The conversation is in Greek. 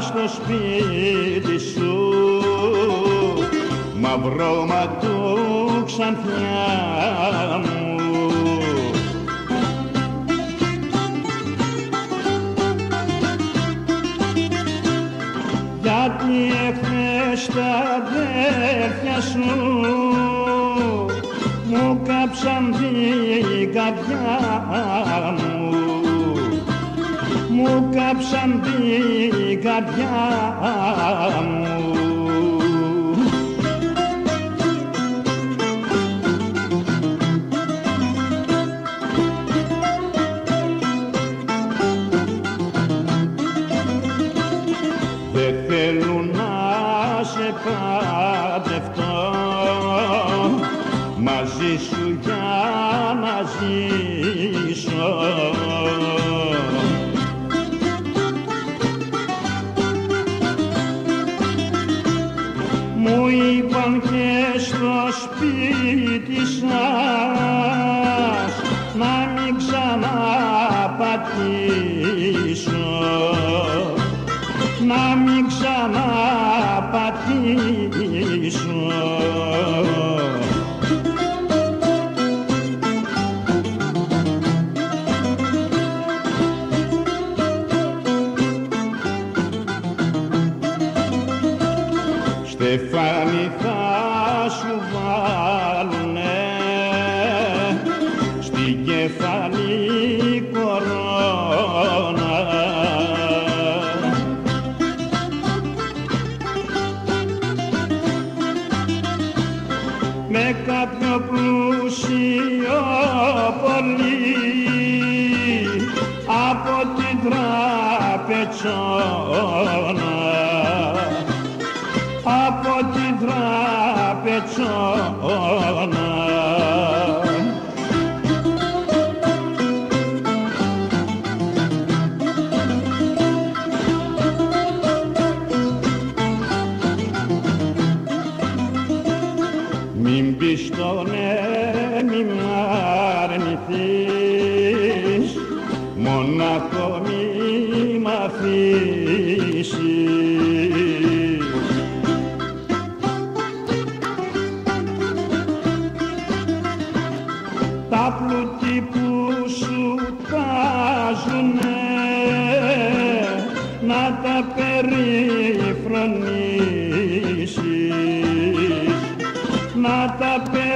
στο σπίτι σου. Μαυρό ματού ξανθιά μου. Γιατί εχθές τα αδέρφια σου; Μου κάψαν την καρδιά μου μου κάψαν την καρδιά μου. Δεν θέλω να σε παντρευτώ μαζί σου για να ζήσω Μου είπαν και στο σπίτι σας να μην ξαναπατήσω. Να μην ξαναπατήσω. Στεφάνι θα με κάποιο πλούσιο πολύ. Από την τραπετσόνα από την τραπετσόνα Μην πεις το ναι, μην μ' αρνηθείς Μονάχο μη μ' αφήσεις. Τα πλούτη που σου τάζουνε να τα περιφρονήσεις να τα περιφρονήσεις